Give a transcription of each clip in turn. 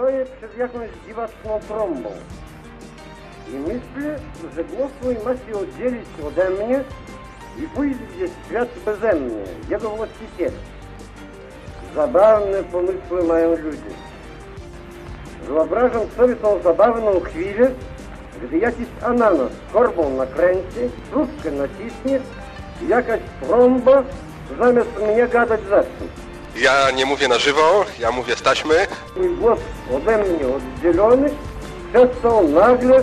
Stoję przed jakąś dziwaczną trąbą i myślę, że głos mój ma się oddzielić ode mnie i pójść gdzieś świat beze mnie, jego właściciel. Zabawne pomysły mają ludzie. Wyobrażam sobie tą zabawną chwilę, gdy jakiś ananas korbą nakręci, trubkę naciśnie i jakaś trąba zamiast mnie gadać zacznie. Ja nie mówię na żywo, ja mówię z taśmy. Mój głos ode mnie oddzielony przestał nagle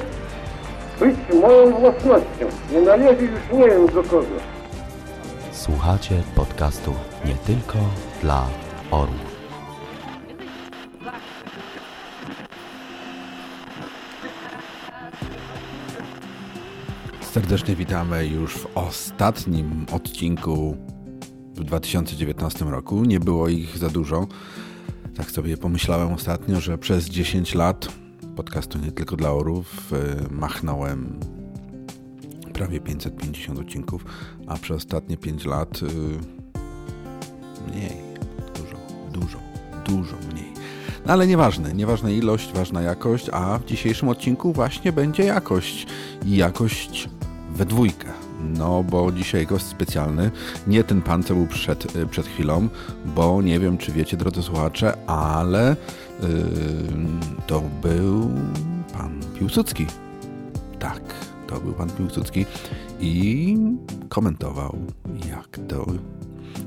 być moją własnością. Nie należy już nie wiem do kogo. Słuchacie podcastu nie tylko dla orłów. Serdecznie witamy już w ostatnim odcinku w 2019 roku. Nie było ich za dużo. Tak sobie pomyślałem ostatnio, że przez 10 lat podcastu nie tylko dla orów y, machnąłem prawie 550 odcinków, a przez ostatnie 5 lat y, mniej. Dużo, dużo, dużo mniej. No ale nieważne, nieważna ilość, ważna jakość, a w dzisiejszym odcinku właśnie będzie jakość. I jakość we dwójkę. No, bo dzisiaj gość specjalny, nie ten pan, co był przed, y, przed chwilą, bo nie wiem, czy wiecie, drodzy słuchacze, ale yy, to był pan Piłsudski. Tak, to był pan Piłsudski i komentował, jak to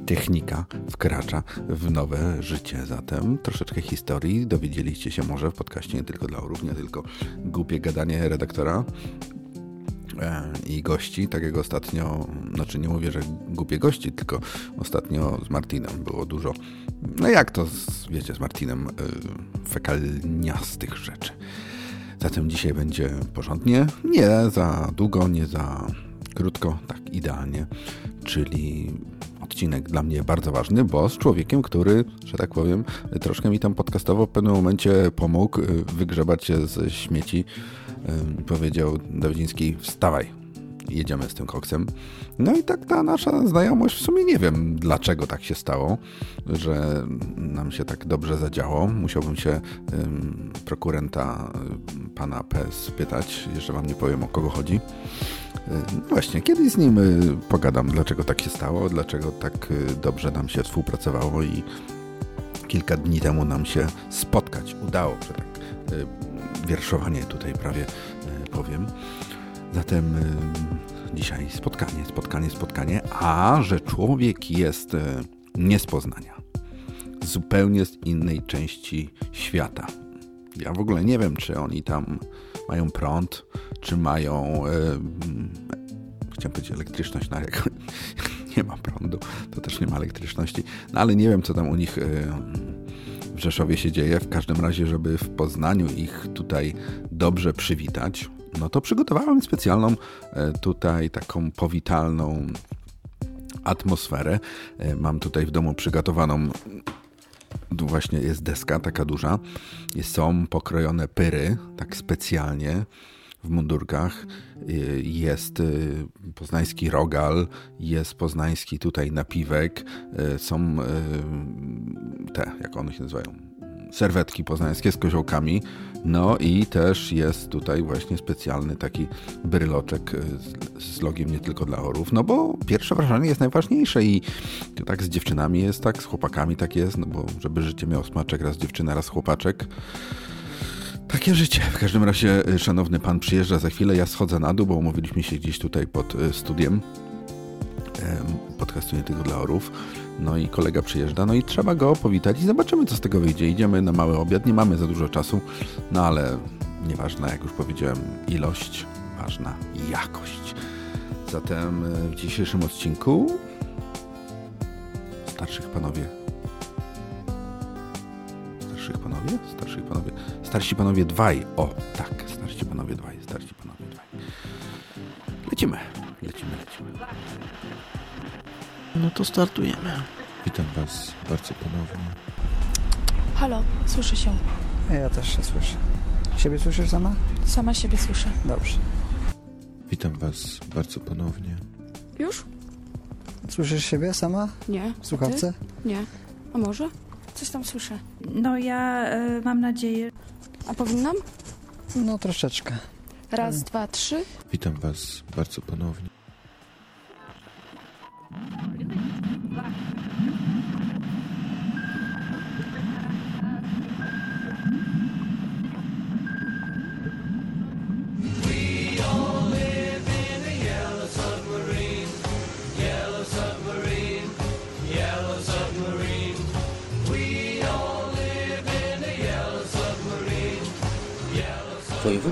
technika wkracza w nowe życie. Zatem troszeczkę historii dowiedzieliście się może w podcaście nie tylko dla orów, nie tylko głupie gadanie redaktora i gości, tak jak ostatnio, znaczy nie mówię, że głupie gości, tylko ostatnio z Martinem było dużo, no jak to, z, wiecie, z Martinem, y, fekalniastych rzeczy. Zatem dzisiaj będzie porządnie, nie za długo, nie za krótko, tak idealnie, czyli odcinek dla mnie bardzo ważny, bo z człowiekiem, który, że tak powiem, troszkę mi tam podcastowo w pewnym momencie pomógł y, wygrzebać się ze śmieci. Powiedział Dawidziński, wstawaj, jedziemy z tym koksem. No i tak ta nasza znajomość, w sumie nie wiem dlaczego tak się stało, że nam się tak dobrze zadziało. Musiałbym się ym, prokurenta y, pana P spytać, jeszcze wam nie powiem o kogo chodzi. Y, właśnie, kiedyś z nim y, pogadam, dlaczego tak się stało, dlaczego tak y, dobrze nam się współpracowało i kilka dni temu nam się spotkać udało, że tak y, wierszowanie tutaj prawie y, powiem. Zatem y, dzisiaj spotkanie, spotkanie, spotkanie, a że człowiek jest y, nie z Poznania, zupełnie z innej części świata. Ja w ogóle nie wiem, czy oni tam mają prąd, czy mają, y, chciałem powiedzieć elektryczność, no ale jak nie ma prądu, to też nie ma elektryczności, no ale nie wiem, co tam u nich w Rzeszowie się dzieje. W każdym razie, żeby w Poznaniu ich tutaj dobrze przywitać, no to przygotowałem specjalną e, tutaj taką powitalną atmosferę. E, Mam tutaj w domu przygotowaną właśnie jest deska taka duża. Są pokrojone pyry, tak specjalnie w mundurkach. Y, Jest y, poznański rogal, jest poznański tutaj napiwek, y, są te, jak one się nazywają, serwetki poznańskie z koziołkami. No i też jest tutaj właśnie specjalny taki bryloczek z, logiem nie tylko dla orów, no bo pierwsze wrażenie jest najważniejsze i tak z dziewczynami jest, tak z chłopakami tak jest, no bo żeby życie miało smaczek, raz dziewczyna, raz chłopaczek. Takie życie. W każdym razie y, szanowny pan przyjeżdża za chwilę, ja schodzę na dół, bo umówiliśmy się gdzieś tutaj pod y, studiem em, podcastu nie tylko dla orów. No i kolega przyjeżdża, no i trzeba go powitać i zobaczymy, co z tego wyjdzie. Idziemy na mały obiad, nie mamy za dużo czasu, no ale nieważna, jak już powiedziałem, ilość, ważna jakość. Zatem e, w dzisiejszym odcinku starszych panowie. Starszych panowie? Starszych panowie. Starsi panowie dwaj. O, tak, starsi panowie dwaj, starsi panowie dwaj. Lecimy, lecimy, lecimy. No to startujemy. Witam Was bardzo ponownie. Halo, słyszę się. Ja też się słyszę. Siebie słyszysz sama? Sama siebie słyszę. Dobrze. Witam Was bardzo ponownie. Już? Słyszysz siebie sama Nie. w słuchawce? Nie. A może? Coś tam słyszę. No ja e, mam nadzieję. A powinnam? No troszeczkę. Raz, dwa, trzy. Witam Was bardzo ponownie.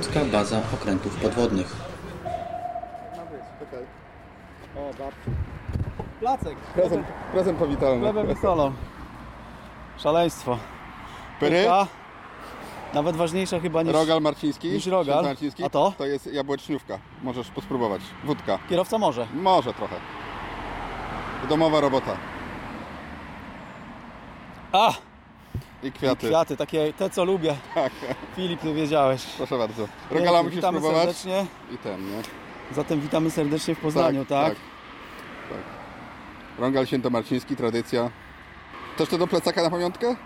Wojewódzka Baza Okrętów Podwodnych. Placek. Prezent, prezent powitalny. Chlebem i solą. Szaleństwo. Pyry? Nawet ważniejsza chyba niż Rogal Marciński. niż rogal. Marciński. A to? To jest jabłeczniówka. Możesz spróbować. Wódka. kierowca może. Może trochę. Domowa robota. A! I kwiaty. Kwiaty, takie te co lubię. Tak. Filip, ty wiedziałeś. Proszę bardzo. Rogala musisz witamy spróbować. serdecznie. I ten, nie? Zatem witamy serdecznie w Poznaniu, tak? tak. tak. Rogal Świętomarciński, tradycja. Też to do plecaka na pamiątkę?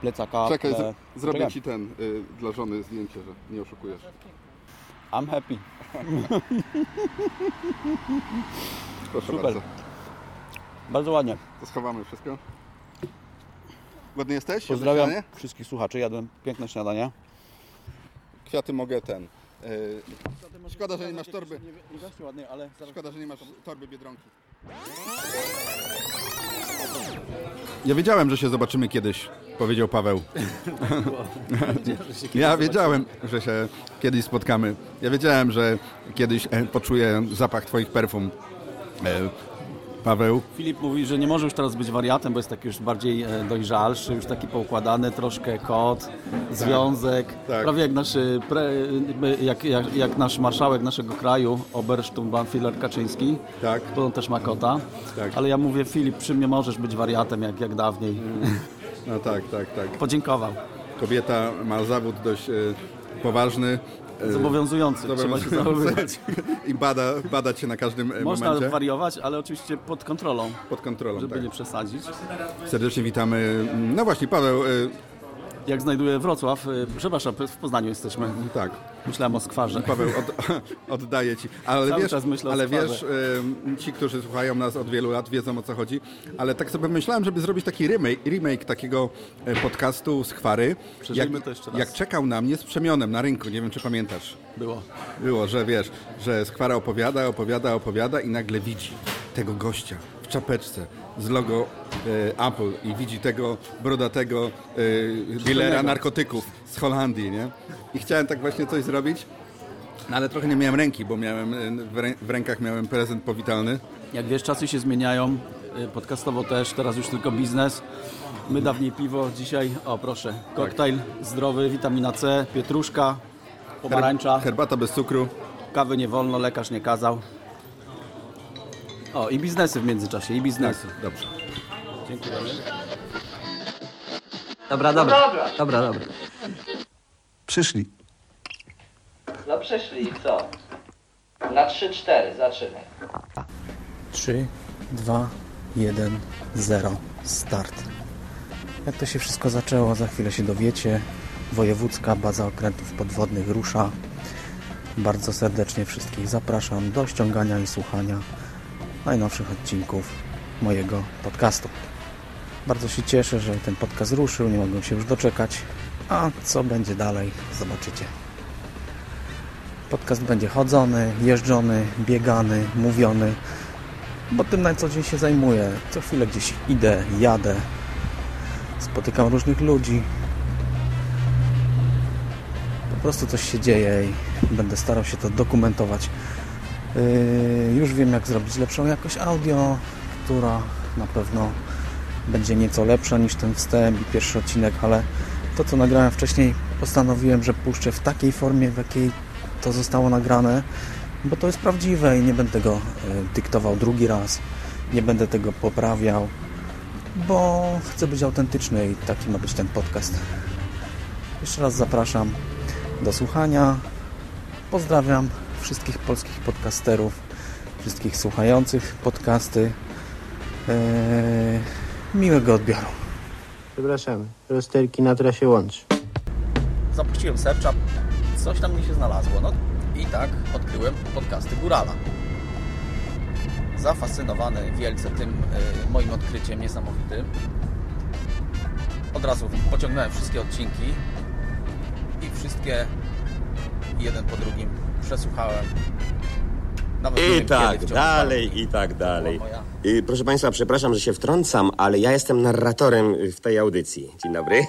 Plecaka. Czekaj, ple- z- zrobię Czekam. Ci ten y, dla żony zdjęcie, że nie oszukujesz. I'm happy. Proszę Super. bardzo. Bardzo ładnie. To schowamy wszystko. Głodny jesteś? Pozdrawiam Śniadanie? wszystkich słuchaczy. Jadłem piękne śniadanie. Kwiaty mogę ten. y, Szkoda, że nie masz torby. Nie ładnie, ale zaraz... Szkoda, że nie masz torby Biedronki. Ja wiedziałem, że się zobaczymy kiedyś, powiedział Paweł. Ja wiedziałem, że się kiedyś spotkamy. Ja wiedziałem, że kiedyś e, poczuję zapach Twoich perfum. E, Paweł, Filip mówi, że nie może już teraz być wariatem, bo jest taki już bardziej e, dojrzalszy, już taki poukładany, troszkę kot, związek. tak. Prawie jak nasz, e, pre, e, jak, jak, jak nasz marszałek naszego kraju, Obersturmbannführer Kaczyński. Tak. To on też ma kota. Tak. Ale ja mówię, Filip, przy mnie możesz być wariatem, jak, jak dawniej. no tak, tak, tak. Podziękował. Kobieta ma zawód dość poważny. E, Zobowiązujący, trzeba się zachowywać. I bada, bada cię na każdym e, Można momencie. wariować, ale oczywiście pod kontrolą, Pod kontrolą, żeby tak. nie przesadzić. Serdecznie witamy. No właśnie, Paweł, e, Jak znajduję Wrocław, e, przepraszam, w Poznaniu jesteśmy. tak. Myślałem o skwarze. Paweł, od, oddaję Ci. Ale Cały wiesz, czas myślę o ale skwarze. wiesz y, ci, którzy słuchają nas od wielu lat, wiedzą o co chodzi. Ale tak sobie myślałem, żeby zrobić taki remake, remake takiego e, podcastu z Chwary. Przeżyjmy jak, to jeszcze raz. Jak czekał na mnie z Przemionem na rynku, nie wiem czy pamiętasz. Było. Było, że wiesz, że Skwara opowiada, opowiada, opowiada i nagle widzi tego gościa w czapeczce z logo e, Apple i widzi tego brodatego e, dealera narkotyków z Holandii, nie? I chciałem tak właśnie coś zrobić, no ale trochę nie miałem ręki, bo miałem e, w, rę, w rękach miałem prezent powitalny. Jak wiesz, czasy się zmieniają, y, podcastowo też, teraz już tylko biznes. My dawniej piwo, dzisiaj, o proszę, koktajl zdrowy, witamina C, pietruszka, pomarańcza, Herbata bez cukru. kawy nie wolno, lekarz nie kazał. O, i biznesy w międzyczasie, i biznesy. Dobrze. Dziękujemy. Dobra, dobra. Dobra, dobra. Przyszli. No przyszli i co? Na 3-4 zaczynaj. 3, 2, 1, 0. Start. Jak to się wszystko zaczęło, za chwilę się dowiecie. Wojewódzka Baza Okrętów Podwodnych rusza. Bardzo serdecznie wszystkich zapraszam do ściągania i słuchania najnowszych odcinków mojego podcastu. Bardzo się cieszę, że ten podcast ruszył, nie mogę się już doczekać. A co będzie dalej, zobaczycie. Podcast będzie chodzony, jeżdżony, biegany, mówiony, bo tym na co dzień się zajmuję. Co chwilę gdzieś idę, jadę, spotykam różnych ludzi. Po prostu coś się dzieje i będę starał się to dokumentować. Yy, już wiem jak zrobić lepszą jakość audio, która na pewno będzie nieco lepsza niż ten wstęp i pierwszy odcinek, ale to co nagrałem wcześniej postanowiłem, że puszczę w takiej formie, w jakiej to zostało nagrane, bo to jest prawdziwe i nie będę go e, dyktował drugi raz, nie będę tego poprawiał, bo chcę być autentyczny i taki ma być ten podcast. Jeszcze raz zapraszam do słuchania. Pozdrawiam wszystkich polskich podcasterów, wszystkich słuchających podcasty. Eee, miłego odbioru. Przepraszamy, rozterki na trasie łącz. Zapuściłem sercza, coś tam mi się znalazło. No i tak odkryłem podcasty Górala. Zafascynowany wielce tym y, moim odkryciem niesamowitym. Od razu pociągnąłem wszystkie odcinki i wszystkie jeden po drugim przesłuchałem. Nawet I wiem, tak kiedy, dalej, i tak dalej. moja. Proszę Państwa, przepraszam, że się wtrącam, ale ja jestem narratorem w tej audycji. Dzień dobry.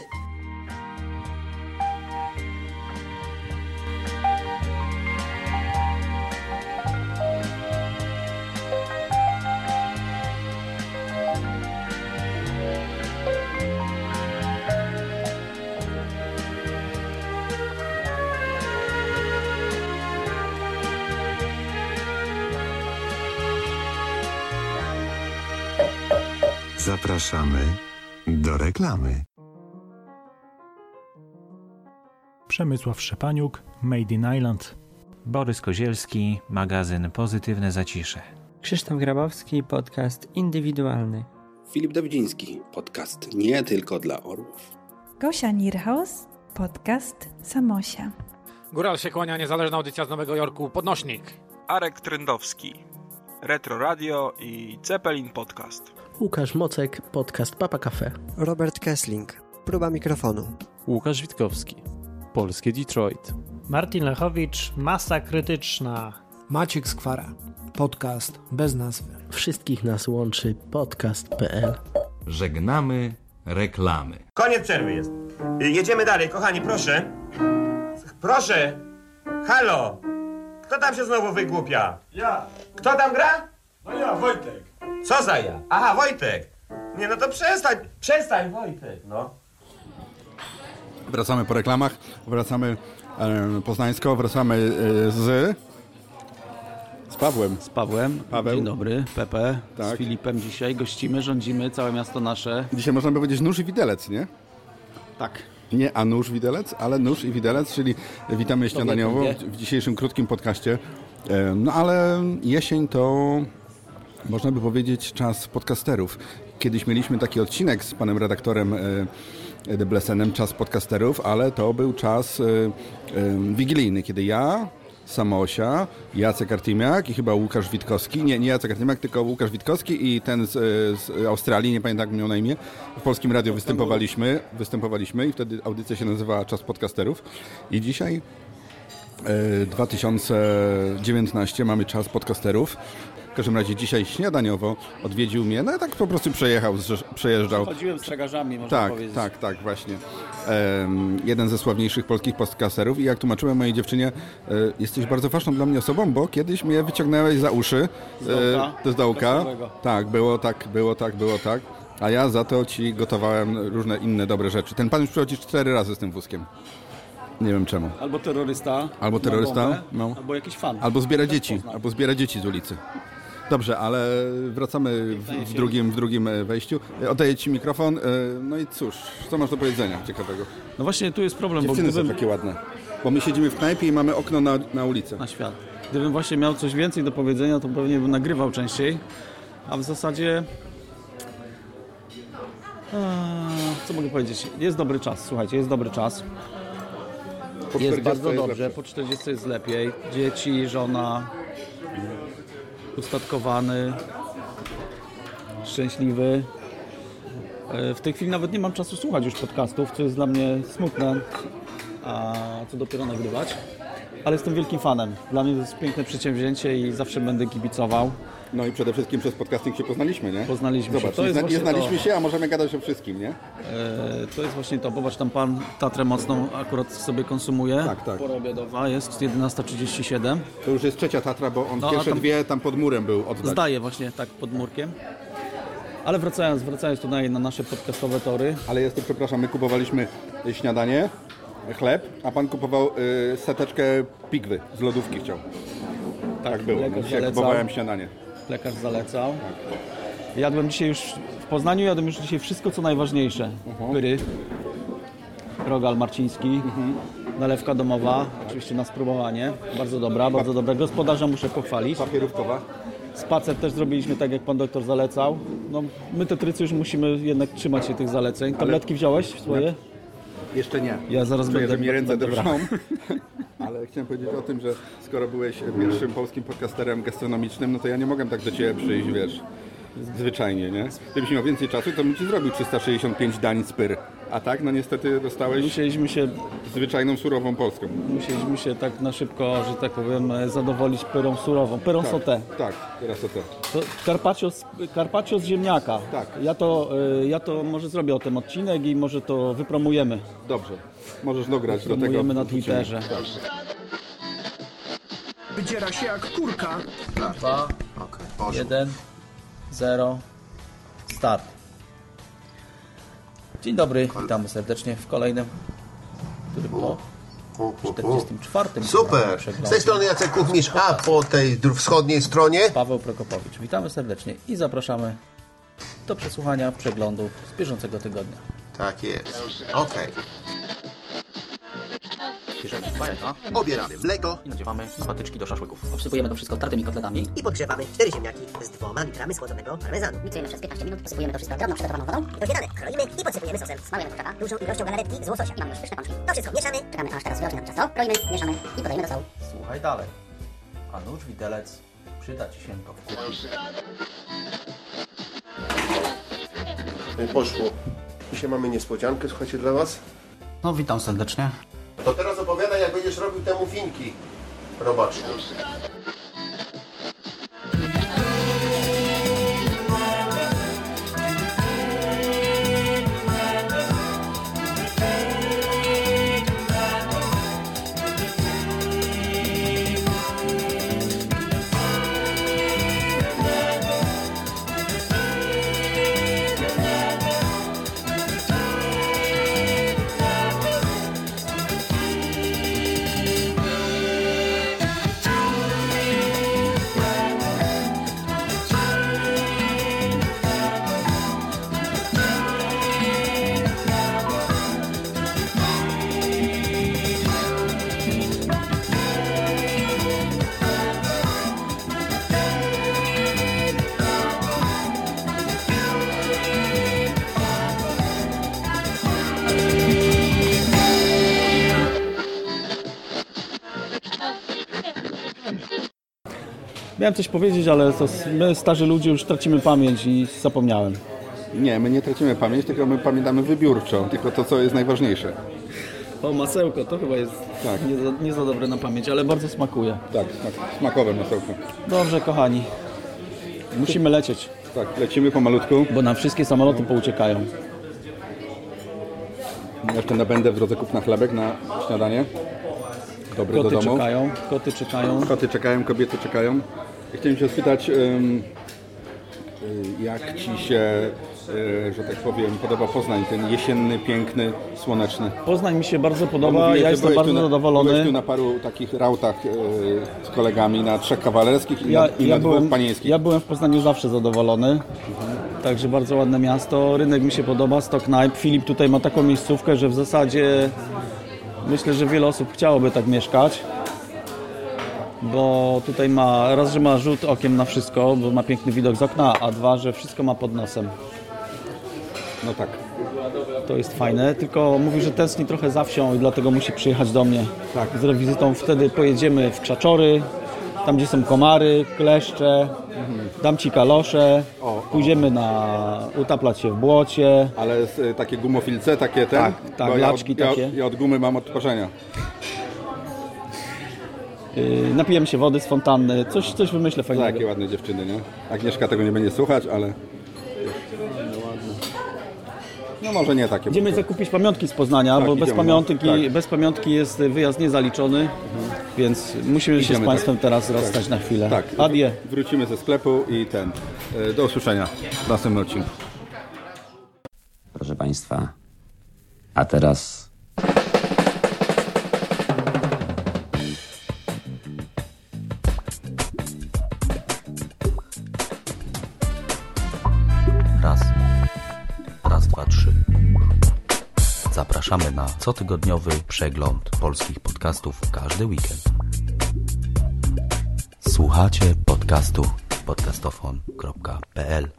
Przemysław Szczepaniuk, Made in Island. Borys Kozielski, magazyn Pozytywne Zacisze. Krzysztof Grabowski, podcast indywidualny. Filip Dawidziński, podcast nie tylko dla orłów. Gosia Nierhaus, podcast Samosia. Góral się kłania, niezależna audycja z Nowego Jorku, Podnośnik. Arek Tryndowski, Retro Radio i Zeppelin Podcast. Łukasz Mocek, podcast Papa Cafe. Robert Kessling, próba mikrofonu. Łukasz Witkowski, Polskie Detroit. Martin Lechowicz, Masa Krytyczna. Maciek Skwara, podcast bez nazwy. Wszystkich nas łączy podcast.pl. Żegnamy reklamy. Koniec przerwy jest. Jedziemy dalej, kochani, proszę. Proszę. Halo. Kto tam się znowu wygłupia? Ja. Kto tam gra? No ja, Wojtek. Co za ja? Aha, Wojtek. Nie, no to przestań. Przestań, Wojtek, no. Wracamy po reklamach, wracamy e, poznańsko, wracamy e, z... Z Pawłem. Z Pawłem. Paweł. Dzień dobry, Pepe. Tak. Z Filipem dzisiaj gościmy, rządzimy, całe miasto nasze. Dzisiaj można by powiedzieć nóż i widelec, nie? Tak. Nie a nóż widelec, ale nóż i widelec, czyli witamy śniadaniowo w, w dzisiejszym krótkim podcaście. E, No ale jesień to można by powiedzieć czas podcasterów. Kiedyś mieliśmy taki odcinek z panem redaktorem e, De Blesenem, czas podcasterów, ale to był czas e, wigilijny, kiedy ja, Samosia, Jacek Artymiak i chyba Łukasz Witkowski, nie, nie Jacek Artymiak, tylko Łukasz Witkowski i ten z, z Australii, nie pamiętam jak miał na imię, w Polskim Radiu występowaliśmy, występowaliśmy i wtedy audycja się nazywała Czas Podcasterów. I dzisiaj e, 2019 mamy czas podcasterów. W każdym razie dzisiaj śniadaniowo odwiedził mnie, no i tak po prostu przejechał, przejeżdżał. Chodziłem z trzegarzami, można Tak, powiedzieć. tak, tak, właśnie. Em, jeden ze sławniejszych polskich podcasterów i jak tłumaczyłem mojej dziewczynie, e, jesteś bardzo ważną dla mnie osobą, bo kiedyś mnie wyciągnęłeś za uszy. Z dołka? e, z dołka. Tak, było tak, było tak, było tak. A ja za to ci gotowałem różne inne dobre rzeczy. Ten pan już przychodzi cztery razy z tym wózkiem. Nie wiem czemu. Albo terrorysta. Albo terrorysta, bombę, no. Albo jakiś fan. Albo zbiera dzieci, albo zbiera dzieci z ulicy. Dobrze, ale wracamy w, w, drugim, w drugim e, wejściu. E, Oddaję Ci mikrofon. e, No i cóż, co masz do powiedzenia ciekawego? No właśnie tu jest problem, Dziewczyny bo są gdybym, takie ładne. Bo my siedzimy w knajpie i mamy okno na, na ulicę. na świat. Gdybym właśnie miał coś więcej do powiedzenia, to pewnie bym nagrywał częściej. A w zasadzie... Co mogę powiedzieć? Jest dobry czas, słuchajcie, jest dobry czas. Po Jest 40 bardzo jest dobrze, po 40 jest lepiej. Dzieci, żona, ustatkowany, szczęśliwy. E, W tej chwili nawet nie mam czasu słuchać już podcastów, co jest dla mnie smutne, a co dopiero nagrywać. Ale jestem wielkim fanem. Dla mnie to jest piękne przedsięwzięcie i zawsze będę kibicował. No i przede wszystkim przez podcasting się poznaliśmy, nie? Poznaliśmy się. Zobacz, To nie, jest zna, nie znaliśmy to. się, a możemy gadać o wszystkim, nie? E, to jest właśnie to. Popatrz, tam pan Tatrę mocną akurat sobie konsumuje. Tak, tak. Pora obiadowa jest 11.37. To już jest trzecia Tatra, bo on No, pierwsze tam- dwie tam pod murem był oddać. Zdaje właśnie tak pod murkiem. Ale wracając, wracając tutaj na nasze podcastowe tory. Ale jest to, przepraszam, my kupowaliśmy śniadanie, chleb, a pan kupował y, seteczkę pigwy z lodówki chciał. Tak, było. No, lekarz dzisiaj zalecał. kupowałem śniadanie. Lekarz zalecał. Jadłem dzisiaj już, w Poznaniu jadłem już dzisiaj wszystko co najważniejsze. Pyry, rogal marciński, nalewka domowa, oczywiście na spróbowanie. Bardzo dobra, bardzo dobra. Gospodarza muszę pochwalić. Papierówkowa. Spacer też zrobiliśmy tak, jak pan doktor zalecał. No, my tetrycy już musimy jednak trzymać się tych zaleceń. Tabletki wziąłeś swoje? Jeszcze nie. Ja zaraz Czuję, będę... mi ręce drżą. Ale chciałem powiedzieć o tym, że skoro byłeś pierwszym polskim podcasterem gastronomicznym, no to ja nie mogłem tak do Ciebie przyjść, wiesz, zwyczajnie, nie? Gdybyś miał więcej czasu, to bym Ci zrobił 365 dań z pyr. A tak, no niestety dostałeś Musieliśmy się, zwyczajną, surową polską. musieliśmy się tak na szybko, że tak powiem, e, zadowolić pyrą surową. Pyrą Tak, sauté. Tak, teraz to te. To carpaccio z, carpaccio z ziemniaka. Tak. Ja to, y, ja to może zrobię o tym odcinek i może to wypromujemy. Dobrze. Możesz dograć do tego. Promujemy na wrzucimy. Twitterze. Tak. Wydziera się jak kurka. Dwa, jeden, zero, start. Dzień dobry, witamy serdecznie w kolejnym, który po 44. Super! Z tej strony Jacek Kuchmisz, a po tej wschodniej stronie Paweł Prokopowicz. Witamy serdecznie i zapraszamy do przesłuchania przeglądu z bieżącego tygodnia. Tak jest. Okej. Bierzemy jajka Obieramy mleko. i nadziewamy na patyczki do szaszłyków. Obsypujemy to wszystko tartymi kotletami. I podgrzewamy 4 ziemniaki z dwoma litrami słodzonego parmezanu. Miksujemy przez 15 minut, posypujemy to wszystko drobną przygotowaną wodą. Dodzielane kroimy i podsypujemy sosem. Smalujemy kurczaka. Dużą ilością galaretki z łososia. I mamy już pyszne pączki. To wszystko mieszamy. Czekamy aż teraz wyrośnie nam ciasto. Kroimy, mieszamy i podajemy do stołu. Słuchaj dalej. A nóż widelec przyda Ci się to w kuchni. Poszło. Dzisiaj mamy niespodziankę, słuchajcie, dla Was. No witam serdecznie. To teraz opowiadaj, jak będziesz Miałem coś powiedzieć, ale to my starzy ludzie już tracimy pamięć i zapomniałem. Nie, my nie tracimy pamięć, tylko my pamiętamy wybiórczo, tylko to, co jest najważniejsze. O, masełko, to chyba jest Tak. nie, za, nie za dobre na pamięć, ale bardzo smakuje. Tak, tak smakowe masełko. Dobrze, kochani. Musimy lecieć. Tak, lecimy pomalutku. Bo nam wszystkie samoloty pouciekają. Jeszcze nabędę w drodze kup na chlebek na śniadanie. Dobry Koty do domu. czekają, koty czekają. Koty czekają, kobiety czekają. Chciałem Cię spytać, y, jak Ci się, y, że tak powiem, podoba Poznań, ten jesienny, piękny, słoneczny. Poznań mi się bardzo podoba, mówiłeś, ja jestem bardzo na, zadowolony. Byłeś tu na paru takich rautach y, z kolegami, na trzech kawalerskich i Ja, na, i ja, na dwóch byłem, panieńskich. ja byłem w Poznaniu zawsze zadowolony. Także bardzo ładne miasto. Rynek mi się podoba, Stock Knipe. Filip tutaj ma taką miejscówkę, że w zasadzie myślę, że wiele osób chciałoby tak mieszkać. Bo tutaj ma, raz, że ma rzut okiem na wszystko, bo ma piękny widok z okna, a dwa, że wszystko ma pod nosem. No tak. To jest fajne, tylko mówi, że tęskni trochę za wsią i dlatego musi przyjechać do mnie. Tak. Z rewizytą wtedy pojedziemy w Krzaczory, tam gdzie są komary, kleszcze, dam ci kalosze, pójdziemy na utaplać się w błocie. Ale z, y, takie gumofilce, takie te? Tak, tak, Bo ja laczki od, ja, takie. Ja od gumy mam odtworzenia. Yy, napijemy się wody z fontanny, coś, coś wymyślę fajnego. Takie ładne dziewczyny, nie? Agnieszka tego nie będzie słuchać, ale... No może nie takie. Idziemy bo to- zakupić pamiątki z Poznania, Tak, bo bez no. pamiątki, Tak. bez pamiątki jest wyjazd niezaliczony, więc musimy się Idziemy, z tak. Państwem teraz Tak. rozstać na chwilę. Tak. Adie. Wrócimy ze sklepu i ten. y, Do usłyszenia w następnym odcinku. Proszę Państwa, a teraz raz, dwa, trzy. Zapraszamy na cotygodniowy przegląd polskich podcastów każdy weekend. Słuchacie podcastu podcastofon.pl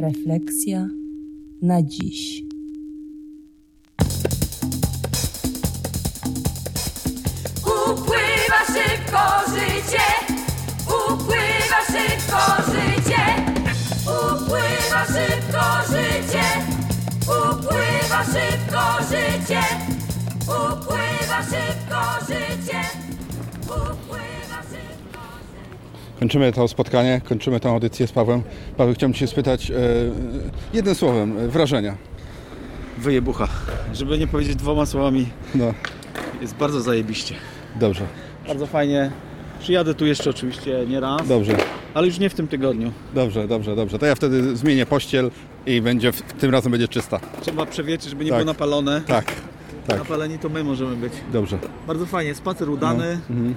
Refleksja na dziś. Szybko życie, upływa szybko życie, upływa szybko Kończymy to spotkanie, kończymy tę audycję z Pawłem. Paweł, chciałem Cię spytać e, jednym słowem, e, wrażenia. Wyjebucha. Żeby nie powiedzieć dwoma słowami, No, jest bardzo zajebiście. dobrze, Bardzo fajnie. Przyjadę tu jeszcze oczywiście nie raz, dobrze, ale już nie w tym tygodniu. dobrze, dobrze, dobrze. To ja wtedy zmienię pościel i będzie, w- tym razem będzie czysta. Trzeba przewietrzyć, żeby nie Tak. było napalone. Tak, tak, Napaleni to my możemy być. dobrze. Bardzo fajnie, spacer udany, No, mhm.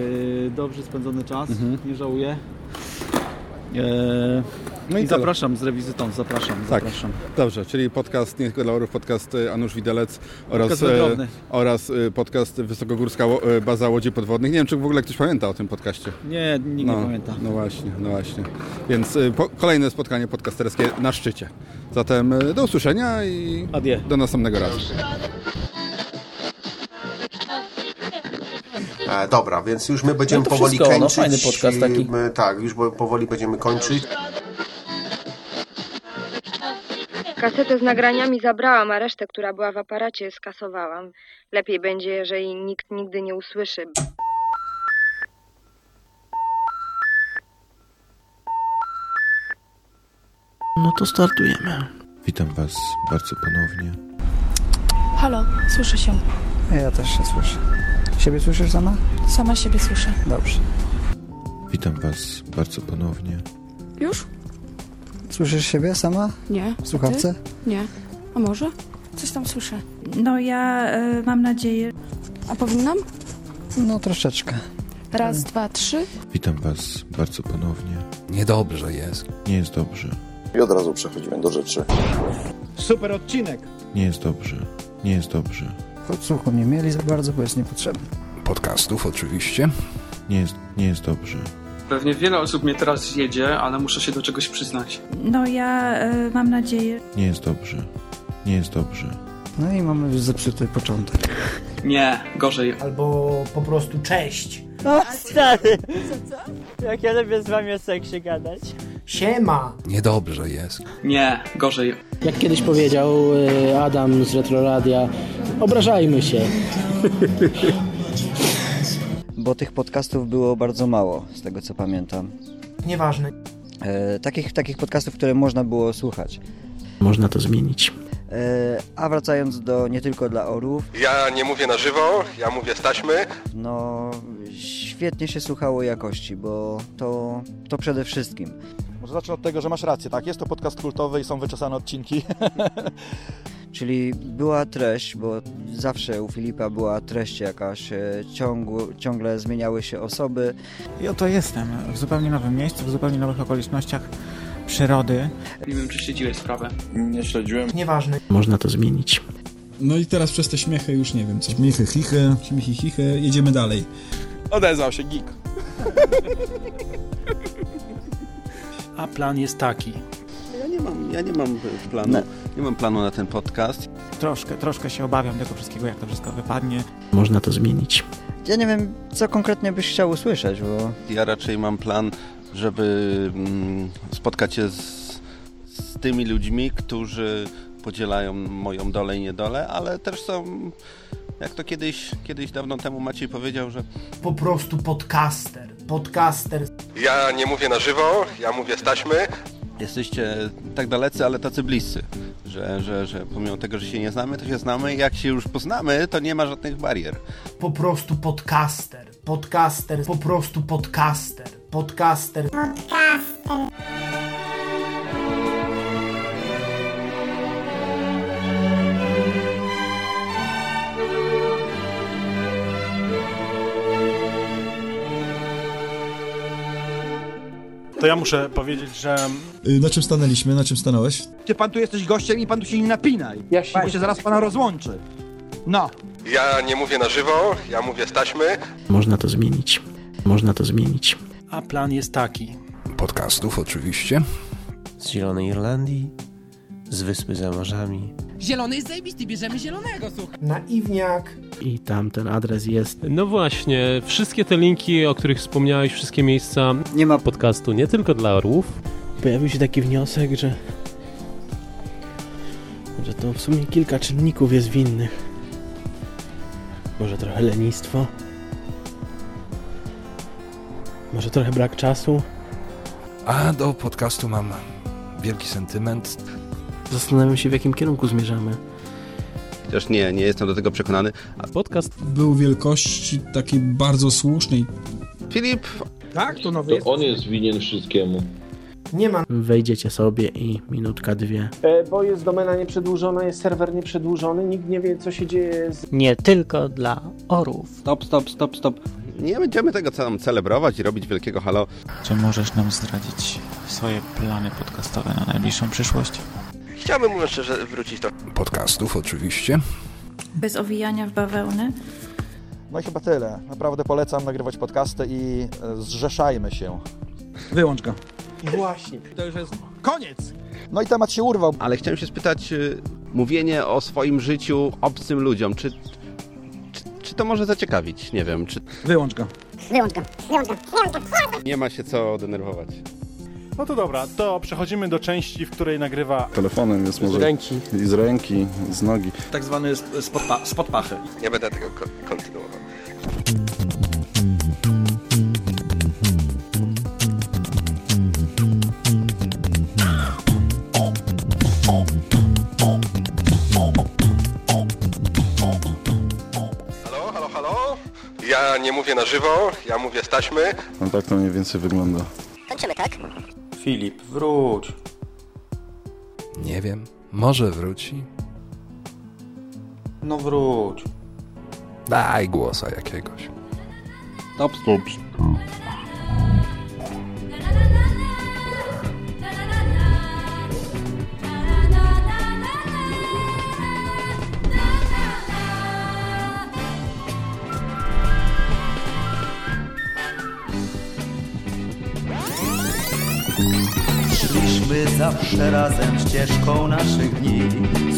yy, dobrze spędzony czas, Mhm. nie żałuję. Yy, No i I zapraszam z rewizytą, zapraszam, Tak, zapraszam. dobrze, czyli podcast Nie tylko dla orów, podcast e, Anusz Widelec oraz, Podcast wędrowny. oraz e, podcast Wysokogórska e, Baza Łodzi Podwodnych. Nie wiem, czy w ogóle ktoś pamięta o tym podcaście. Nie, nikt no, nie pamięta. No właśnie, no właśnie. Więc e, po, kolejne spotkanie podcasterskie na szczycie. Zatem e, do usłyszenia i Adie. do następnego razu. E, dobra, więc już my będziemy No powoli wszystko, no, kończyć. fajny podcast taki. My, tak, już powoli będziemy kończyć. Kasetę z nagraniami zabrałam, a resztę, która była w aparacie, skasowałam. Lepiej będzie, jeżeli nikt nigdy nie usłyszy. No to startujemy. Witam Was bardzo ponownie. Halo, słyszę się. Ja też się słyszę. Siebie słyszysz sama? Sama siebie słyszę. Dobrze. Witam Was bardzo ponownie. Już? Słyszysz siebie sama? Nie. W słuchawce? Ty? Nie. A może? Coś tam słyszę. No ja e, mam nadzieję. A powinnam? No troszeczkę. Raz, dwa, trzy. Witam Was bardzo ponownie. Niedobrze jest. Nie jest dobrze. I od razu przechodzimy do rzeczy. Super odcinek. Nie jest dobrze. Nie jest dobrze. Podsłuchu nie mieli za bardzo, bo jest niepotrzebny. Podcastów oczywiście. Nie jest, nie jest dobrze. Pewnie wiele osób mnie teraz zjedzie, ale muszę się do czegoś przyznać. No ja e, mam nadzieję. Nie jest dobrze. Nie jest dobrze. No i mamy zepsuty początek. Nie, gorzej. Albo po prostu cześć. No stary! Jak ja lubię z wami o seksie gadać. Siema. Niedobrze jest. Nie, gorzej. Jak kiedyś powiedział e, Adam z Retroradia, obrażajmy się. Bo tych podcastów było bardzo mało, z tego co pamiętam. Nieważne. E, takich, takich podcastów, które można było słuchać. Można to zmienić. E, a wracając do nie tylko dla orów, Ja nie mówię na żywo, ja mówię z taśmy. no świetnie się słuchało jakości, bo to, to przede wszystkim. Może zacznę od tego, że masz rację, tak? Jest to podcast kultowy i są wyczesane odcinki. Czyli była treść, bo zawsze u Filipa była treść jakaś, e, ciągle zmieniały się osoby. I oto jestem, w zupełnie nowym miejscu, w zupełnie nowych okolicznościach przyrody. Nie wiem, czy śledziłeś sprawę. Nie śledziłem. Nieważne. Można to zmienić. No i teraz przez te śmiechy już nie wiem co. Śmiechy, chichy, śmiechy, chichy, jedziemy dalej. Odezwał się geek. A plan jest taki. Ja nie mam, ja nie mam planu, nie mam planu na ten podcast. Troszkę, troszkę się obawiam tego wszystkiego, jak to wszystko wypadnie. Można to zmienić. Ja nie wiem, co konkretnie byś chciał usłyszeć, bo... Ja raczej mam plan, żeby mm, spotkać się z, z tymi ludźmi, którzy podzielają moją dolę i niedolę, ale też są, jak to kiedyś, kiedyś dawno temu Maciej powiedział, że Po prostu podcaster. Podcaster. Ja nie mówię na żywo, ja mówię z taśmy. Jesteście tak dalecy, ale tacy bliscy, że, że, że pomimo tego, że się nie znamy, to się znamy i jak się już poznamy, to nie ma żadnych barier. Po prostu podcaster. Podcaster. Po prostu podcaster. Podcaster. Podcaster. To ja muszę powiedzieć, że Y, Na czym stanęliśmy? Na czym stanąłeś? Ty pan tu jesteś gościem i pan tu się nie napinaj, Ja się- bo się zaraz pana rozłączy. No. Ja nie mówię na żywo, ja mówię z taśmy. Można to zmienić. Można to zmienić. A plan jest taki. Podcastów oczywiście. Z Zielonej Irlandii, z Wyspy za Morzami. Zielony jest zajebisty, bierzemy zielonego, słuchaj. Naiwniak. I tam ten adres jest. No właśnie, wszystkie te linki, o których wspomniałeś, wszystkie miejsca. Nie ma podcastu nie tylko dla orłów. Pojawił się taki wniosek, że. że to w sumie kilka czynników jest winnych. Może trochę lenistwo. Może trochę brak czasu. A do podcastu mam wielki sentyment. Zastanawiam się, w jakim kierunku zmierzamy. Chociaż nie, nie jestem do tego przekonany. A podcast był wielkości takiej bardzo słusznej. Filip! Tak, to nowy To on jest winien wszystkiemu. Nie ma. Wejdziecie sobie i minutka, dwie. E, bo jest domena nieprzedłużona, jest serwer nieprzedłużony, nikt nie wie, co się dzieje z... Nie tylko dla orłów. Stop, stop, stop, stop. Nie będziemy tego tam celebrować i robić wielkiego halo. Czy możesz nam zdradzić swoje plany podcastowe na najbliższą przyszłość? Chciałbym, mówiąc szczerze, wrócić do Podcastów oczywiście. Bez owijania w bawełnę. No i chyba tyle. Naprawdę polecam nagrywać podcasty i e, zrzeszajmy się. Wyłącz go. Właśnie, to już jest koniec! No i temat się urwał. Ale chciałem się spytać, y, mówienie o swoim życiu obcym ludziom, czy, czy, czy to może zaciekawić? Nie wiem, czy Wyłącz go. Wyłącz go. Wyłącz go. Wyłącz go. nie ma się co denerwować. No to dobra, to przechodzimy do części, w której nagrywa Telefonem jest może... Z ręki. I z ręki, i z nogi. Tak zwany spod, pa, spod pachy. Nie będę tego ko- kontynuował. Halo, halo, halo? Ja nie mówię na żywo, ja mówię z taśmy. No tak to mniej więcej wygląda. Kończymy, tak? Filip, wróć. Nie wiem. Może wróci. No wróć. Daj głosa jakiegoś. Stop, stop. Szliśmy zawsze razem ścieżką naszych dni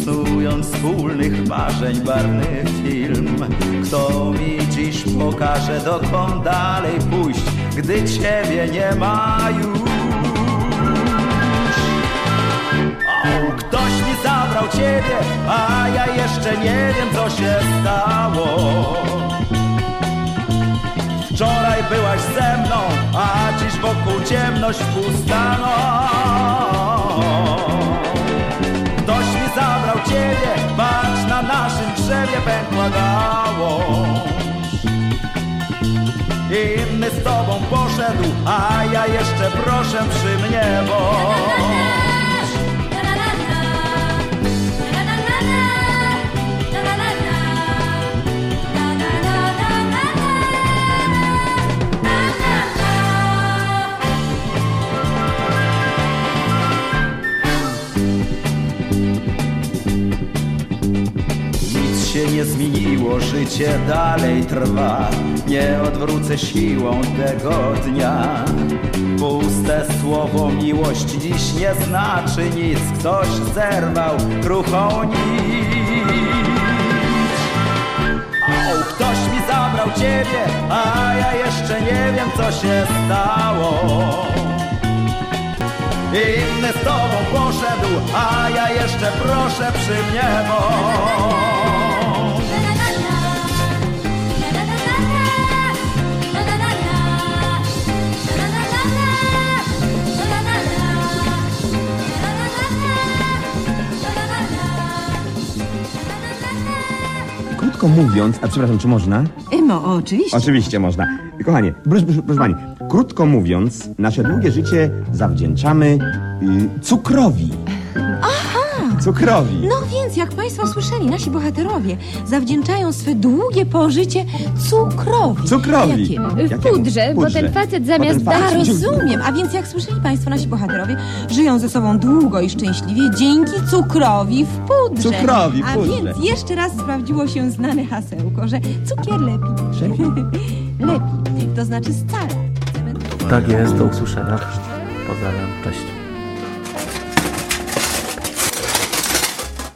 Snując wspólnych marzeń barwny film. Kto mi dziś pokaże dokąd dalej pójść Gdy ciebie nie ma już? O, ktoś mi zabrał ciebie, a ja jeszcze nie wiem co się stało Wczoraj byłaś ze mną, a dziś wokół ciemność pusta noc. Ktoś mi zabrał ciebie, patrz na naszym drzewie pękła gałąź. Inny z tobą poszedł, a ja jeszcze proszę przy mnie bądź. Się nie zmieniło, życie dalej trwa. Nie odwrócę siłą tego dnia. Puste słowo miłość dziś nie znaczy nic. Ktoś zerwał kruchą nić. O, ktoś mi zabrał ciebie, a ja jeszcze nie wiem co się stało. Inny z tobą poszedł, a ja jeszcze proszę przy mnie bądź. Krótko mówiąc, a przepraszam, czy można? No, oczywiście. Oczywiście można. Kochanie, proszę, proszę, proszę pani, krótko mówiąc, nasze długie życie zawdzięczamy y, cukrowi. Cukrowi. No więc, jak Państwo słyszeli, nasi bohaterowie zawdzięczają swe długie pożycie cukrowi. Cukrowi. Jakiemu? W Jakiemu? pudrze, bo Pudrze. ten facet zamiast Bo ten A, facet- rozumiem. A więc, jak słyszeli Państwo, nasi bohaterowie żyją ze sobą długo i szczęśliwie dzięki cukrowi w pudrze. Cukrowi w A pudrze. więc jeszcze raz sprawdziło się znane hasełko, że cukier lepi. lepi. To znaczy scala. Tak jest, do usłyszenia. Pozdrawiam, cześć.